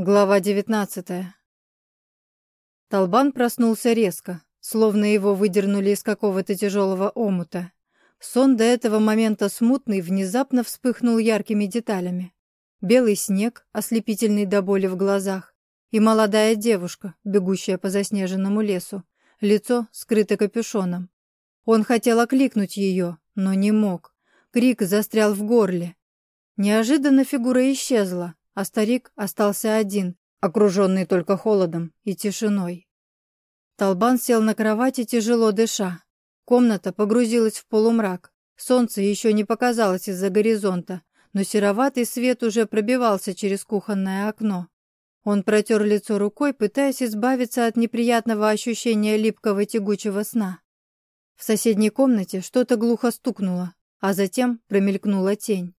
Глава девятнадцатая. Толбан проснулся резко, словно его выдернули из какого-то тяжелого омута. Сон до этого момента смутный внезапно вспыхнул яркими деталями. Белый снег, ослепительный до боли в глазах, и молодая девушка, бегущая по заснеженному лесу, лицо скрыто капюшоном. Он хотел окликнуть ее, но не мог. Крик застрял в горле. Неожиданно фигура исчезла, а старик остался один, окруженный только холодом и тишиной. Толбан сел на кровати, тяжело дыша. Комната погрузилась в полумрак. Солнце еще не показалось из-за горизонта, но сероватый свет уже пробивался через кухонное окно. Он протер лицо рукой, пытаясь избавиться от неприятного ощущения липкого тягучего сна. В соседней комнате что-то глухо стукнуло, а затем промелькнула тень.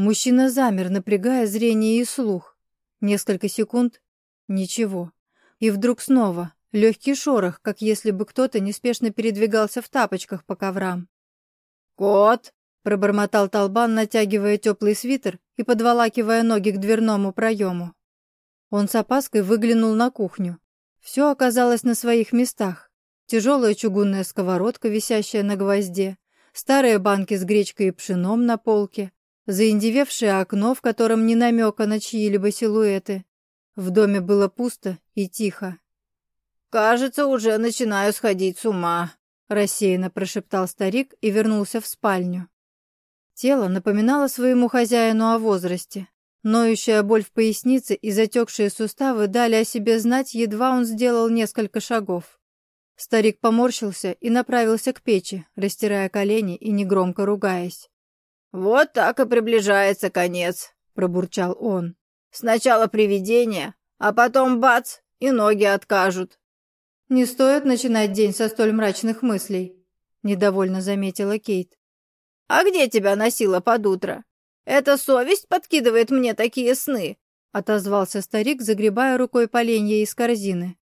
Мужчина замер, напрягая зрение и слух. Несколько секунд — ничего. И вдруг снова легкий шорох, как если бы кто-то неспешно передвигался в тапочках по коврам. «Кот!» — пробормотал Толбан, натягивая теплый свитер и подволакивая ноги к дверному проему. Он с опаской выглянул на кухню. Все оказалось на своих местах. Тяжелая чугунная сковородка, висящая на гвозде, старые банки с гречкой и пшеном на полке, заиндевевшее окно, в котором ни намека на чьи-либо силуэты. В доме было пусто и тихо. «Кажется, уже начинаю сходить с ума», — рассеянно прошептал старик и вернулся в спальню. Тело напоминало своему хозяину о возрасте. Ноющая боль в пояснице и затекшие суставы дали о себе знать, едва он сделал несколько шагов. Старик поморщился и направился к печи, растирая колени и негромко ругаясь. «Вот так и приближается конец», — пробурчал он. «Сначала привидение, а потом бац, и ноги откажут». «Не стоит начинать день со столь мрачных мыслей», — недовольно заметила Кейт. «А где тебя носило под утро? Эта совесть подкидывает мне такие сны», — отозвался старик, загребая рукой поленья из корзины.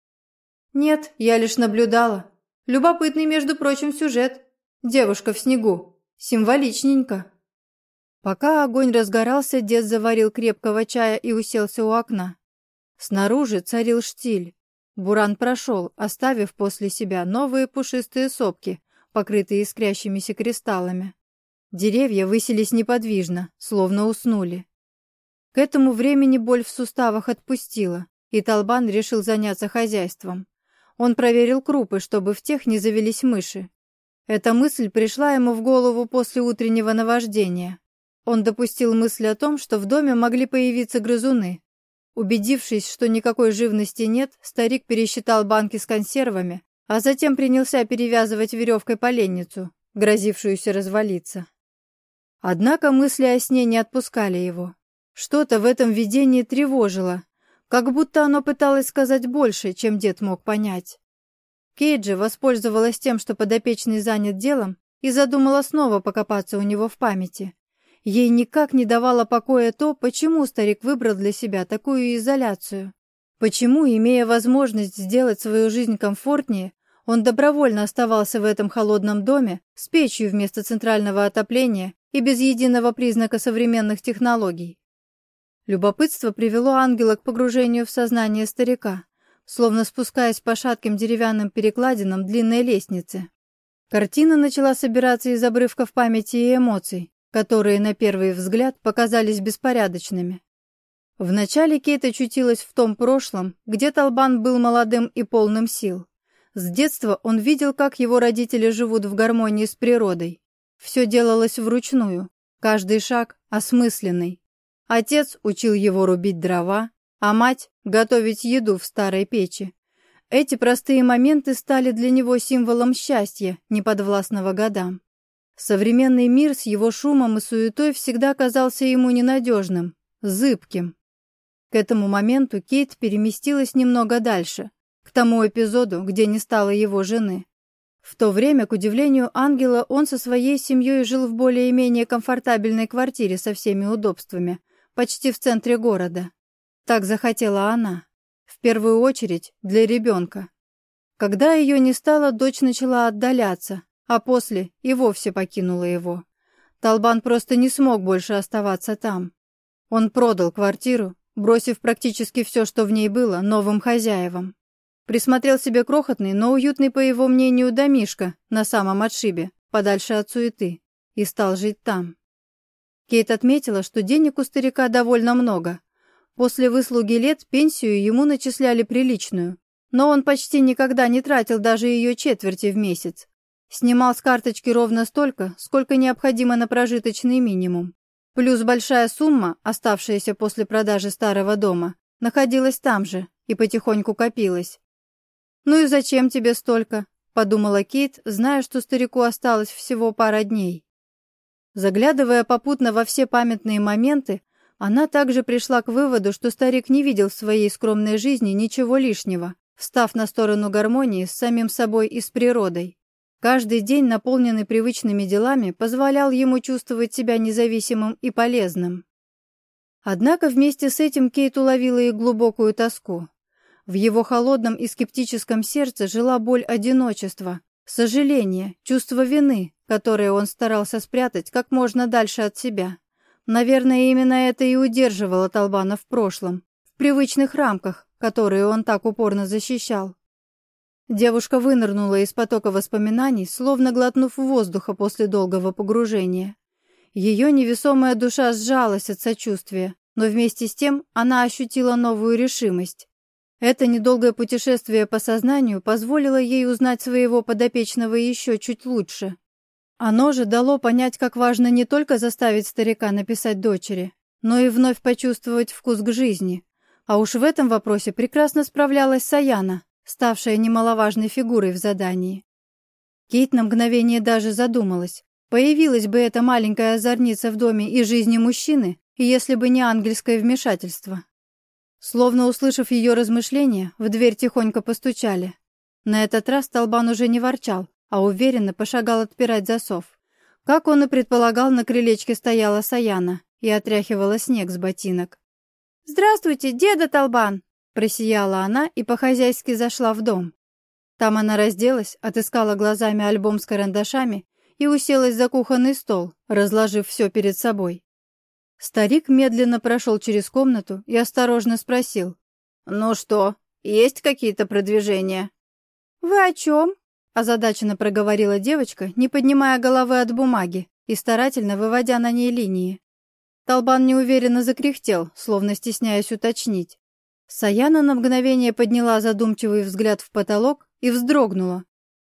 «Нет, я лишь наблюдала. Любопытный, между прочим, сюжет. Девушка в снегу. Символичненько». Пока огонь разгорался, дед заварил крепкого чая и уселся у окна. Снаружи царил штиль. Буран прошел, оставив после себя новые пушистые сопки, покрытые искрящимися кристаллами. Деревья высились неподвижно, словно уснули. К этому времени боль в суставах отпустила, и Толбан решил заняться хозяйством. Он проверил крупы, чтобы в тех не завелись мыши. Эта мысль пришла ему в голову после утреннего наваждения. Он допустил мысль о том, что в доме могли появиться грызуны. Убедившись, что никакой живности нет, старик пересчитал банки с консервами, а затем принялся перевязывать веревкой поленницу, грозившуюся развалиться. Однако мысли о сне не отпускали его. Что-то в этом видении тревожило, как будто оно пыталось сказать больше, чем дед мог понять. Кейджи воспользовалась тем, что подопечный занят делом, и задумала снова покопаться у него в памяти. Ей никак не давало покоя то, почему старик выбрал для себя такую изоляцию. Почему, имея возможность сделать свою жизнь комфортнее, он добровольно оставался в этом холодном доме с печью вместо центрального отопления и без единого признака современных технологий. Любопытство привело ангела к погружению в сознание старика, словно спускаясь по шатким деревянным перекладинам длинной лестницы. Картина начала собираться из обрывков памяти и эмоций, которые на первый взгляд показались беспорядочными. Вначале Кейт очутилась в том прошлом, где Толбан был молодым и полным сил. С детства он видел, как его родители живут в гармонии с природой. Все делалось вручную, каждый шаг осмысленный. Отец учил его рубить дрова, а мать — готовить еду в старой печи. Эти простые моменты стали для него символом счастья, неподвластного годам. Современный мир с его шумом и суетой всегда казался ему ненадежным, зыбким. К этому моменту Кейт переместилась немного дальше, к тому эпизоду, где не стало его жены. В то время, к удивлению Ангела, он со своей семьей жил в более-менее комфортабельной квартире со всеми удобствами, почти в центре города. Так захотела она. В первую очередь для ребенка. Когда ее не стало, дочь начала отдаляться, а после и вовсе покинула его. Толбан просто не смог больше оставаться там. Он продал квартиру бросив практически все, что в ней было, новым хозяевам. Присмотрел себе крохотный, но уютный, по его мнению, домишко на самом отшибе, подальше от суеты, и стал жить там. Кейт отметила, что денег у старика довольно много. После выслуги лет пенсию ему начисляли приличную, но он почти никогда не тратил даже ее четверти в месяц. Снимал с карточки ровно столько, сколько необходимо на прожиточный минимум. Плюс большая сумма, оставшаяся после продажи старого дома, находилась там же и потихоньку копилась. «Ну и зачем тебе столько?» – подумала Кейт, зная, что старику осталось всего пара дней. Заглядывая попутно во все памятные моменты, она также пришла к выводу, что старик не видел в своей скромной жизни ничего лишнего, встав на сторону гармонии с самим собой и с природой. Каждый день, наполненный привычными делами, позволял ему чувствовать себя независимым и полезным. Однако вместе с этим Кейт уловила и глубокую тоску. В его холодном и скептическом сердце жила боль одиночества, сожаление, чувство вины, которое он старался спрятать как можно дальше от себя. Наверное, именно это и удерживало Толбана в прошлом, в привычных рамках, которые он так упорно защищал. Девушка вынырнула из потока воспоминаний, словно глотнув воздуха после долгого погружения. Ее невесомая душа сжалась от сочувствия, но вместе с тем она ощутила новую решимость. Это недолгое путешествие по сознанию позволило ей узнать своего подопечного еще чуть лучше. Оно же дало понять, как важно не только заставить старика написать дочери, но и вновь почувствовать вкус к жизни. А уж в этом вопросе прекрасно справлялась Саяна, ставшая немаловажной фигурой в задании. Кейт на мгновение даже задумалась, появилась бы эта маленькая озорница в доме и жизни мужчины, если бы не ангельское вмешательство. Словно услышав ее размышления, в дверь тихонько постучали. На этот раз Толбан уже не ворчал, а уверенно пошагал отпирать засов. Как он и предполагал, на крылечке стояла Саяна и отряхивала снег с ботинок. «Здравствуйте, деда Толбан!» Просияла она и по-хозяйски зашла в дом. Там она разделась, отыскала глазами альбом с карандашами и уселась за кухонный стол, разложив все перед собой. Старик медленно прошел через комнату и осторожно спросил. «Ну что, есть какие-то продвижения?» «Вы о чем?» – озадаченно проговорила девочка, не поднимая головы от бумаги и старательно выводя на ней линии. Толбан неуверенно закряхтел, словно стесняясь уточнить. Саяна на мгновение подняла задумчивый взгляд в потолок и вздрогнула.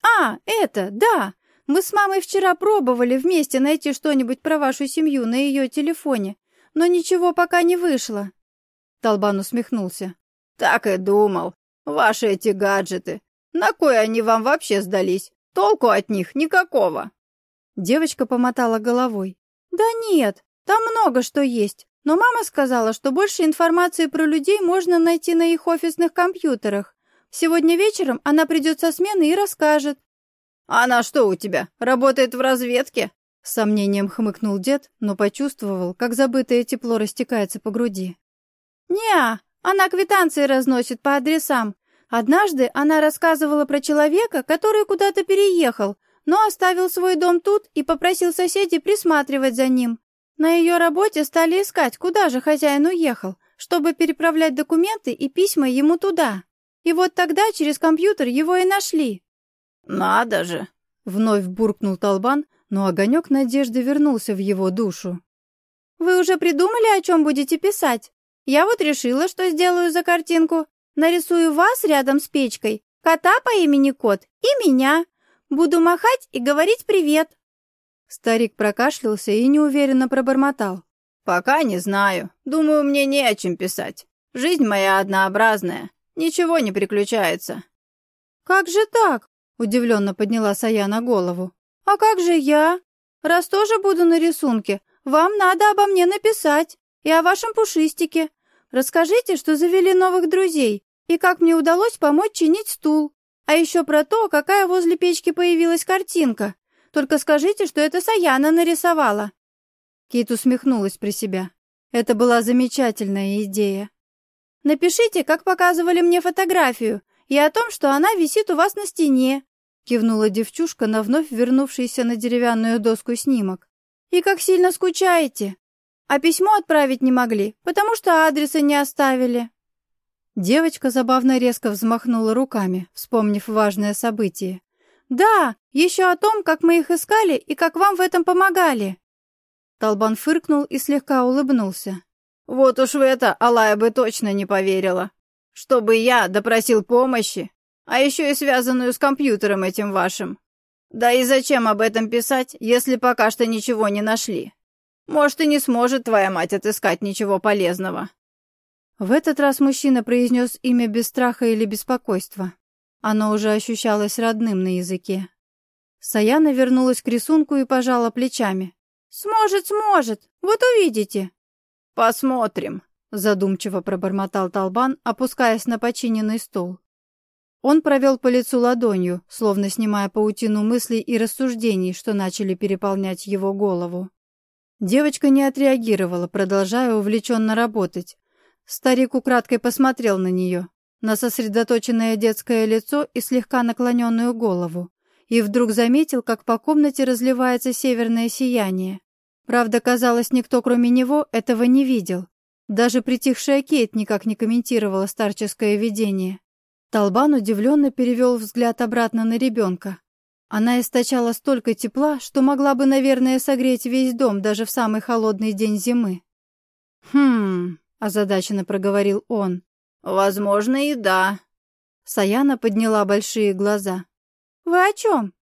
«А, это, да! Мы с мамой вчера пробовали вместе найти что-нибудь про вашу семью на ее телефоне, но ничего пока не вышло». Толбан усмехнулся. «Так и думал. Ваши эти гаджеты. На кой они вам вообще сдались? Толку от них никакого». Девочка помотала головой. «Да нет, там много что есть. Но мама сказала, что больше информации про людей можно найти на их офисных компьютерах. Сегодня вечером она придет со смены и расскажет. «Она что у тебя, работает в разведке?» С сомнением хмыкнул дед, но почувствовал, как забытое тепло растекается по груди. «Не, она квитанции разносит по адресам. Однажды она рассказывала про человека, который куда-то переехал, но оставил свой дом тут и попросил соседей присматривать за ним. На ее работе стали искать, куда же хозяин уехал, чтобы переправлять документы и письма ему туда. И вот тогда через компьютер его и нашли. «Надо же!» — вновь буркнул Толбан, но огонек надежды вернулся в его душу. «Вы уже придумали, о чем будете писать? Я вот решила, что сделаю за картинку. Нарисую вас рядом с печкой, кота по имени Кот и меня. Буду махать и говорить привет. Старик прокашлялся и неуверенно пробормотал. «Пока не знаю. Думаю, мне не о чем писать. Жизнь моя однообразная. Ничего не приключается». «Как же так?» — удивленно подняла Саяна голову. «А как же я? Раз тоже буду на рисунке, вам надо обо мне написать и о вашем пушистике. Расскажите, что завели новых друзей и как мне удалось помочь чинить стул. А еще про то, какая возле печки появилась картинка. Только скажите, что это Саяна нарисовала». Кейт усмехнулась при себя. Это была замечательная идея. «Напишите, как показывали мне фотографию, и о том, что она висит у вас на стене», кивнула девчушка на вновь вернувшийся на деревянную доску снимок. «И как сильно скучаете. А письмо отправить не могли, потому что адреса не оставили». Девочка забавно резко взмахнула руками, вспомнив важное событие. «Да, еще о том, как мы их искали и как вам в этом помогали». Толбан фыркнул и слегка улыбнулся. «Вот уж в это Алая бы точно не поверила. Чтобы я допросил помощи, а еще и связанную с компьютером этим вашим. Да и зачем об этом писать, если пока что ничего не нашли? Может, и не сможет твоя мать отыскать ничего полезного». В этот раз мужчина произнес имя без страха или беспокойства. Оно уже ощущалось родным на языке. Саяна вернулась к рисунку и пожала плечами. «Сможет, сможет, вот увидите». «Посмотрим», — задумчиво пробормотал Толбан, опускаясь на починенный стул. Он провел по лицу ладонью, словно снимая паутину мыслей и рассуждений, что начали переполнять его голову. Девочка не отреагировала, продолжая увлеченно работать. Старик украдкой посмотрел на нее, на сосредоточенное детское лицо и слегка наклоненную голову, и вдруг заметил, как по комнате разливается северное сияние. Правда, казалось, никто, кроме него, этого не видел. Даже притихшая Кейт никак не комментировала старческое видение. Толбан удивленно перевел взгляд обратно на ребенка. Она источала столько тепла, что могла бы, наверное, согреть весь дом даже в самый холодный день зимы. «Хм...» — озадаченно проговорил он. «Возможно, и да». Саяна подняла большие глаза. «Вы о чем?»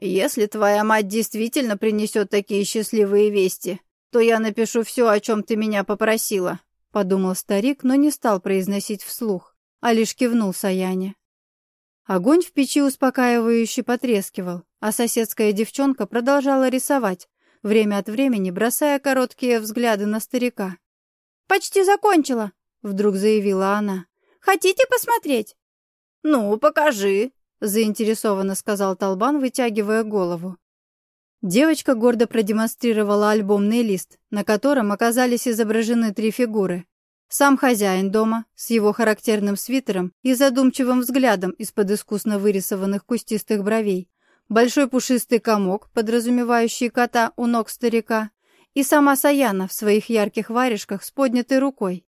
«Если твоя мать действительно принесет такие счастливые вести, то я напишу все, о чем ты меня попросила», — подумал старик, но не стал произносить вслух а лишь кивнул Саяне. Огонь в печи успокаивающе потрескивал, а соседская девчонка продолжала рисовать, время от времени бросая короткие взгляды на старика. «Почти закончила», — вдруг заявила она. «Хотите посмотреть?» «Ну, покажи», — заинтересованно сказал Толбан, вытягивая голову. Девочка гордо продемонстрировала альбомный лист, на котором оказались изображены три фигуры. Сам хозяин дома с его характерным свитером и задумчивым взглядом из-под искусно вырисованных кустистых бровей, большой пушистый комок, подразумевающий кота у ног старика, и сама Саяна в своих ярких варежках с поднятой рукой.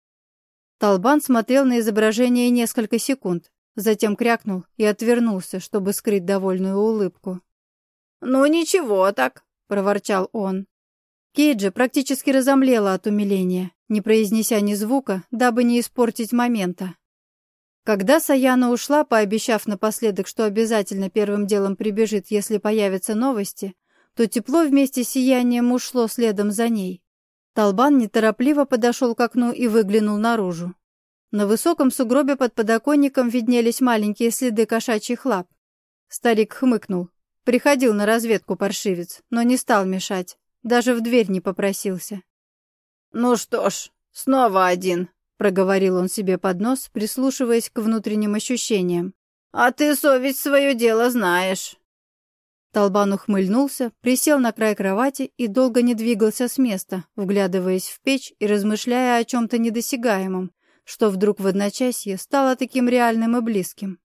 Толбан смотрел на изображение несколько секунд, затем крякнул и отвернулся, чтобы скрыть довольную улыбку. «Ну ничего так», — проворчал он. Кейджи практически разомлела от умиления, не произнеся ни звука, дабы не испортить момента. Когда Саяна ушла, пообещав напоследок, что обязательно первым делом прибежит, если появятся новости, то тепло вместе с сиянием ушло следом за ней. Толбан неторопливо подошел к окну и выглянул наружу. На высоком сугробе под подоконником виднелись маленькие следы кошачьих лап. Старик хмыкнул. Приходил на разведку паршивец, но не стал мешать. Даже в дверь не попросился. «Ну что ж, снова один», — проговорил он себе под нос, прислушиваясь к внутренним ощущениям. «А ты совесть свое дело знаешь». Толбан ухмыльнулся, присел на край кровати и долго не двигался с места, вглядываясь в печь и размышляя о чем-то недосягаемом, что вдруг в одночасье стало таким реальным и близким.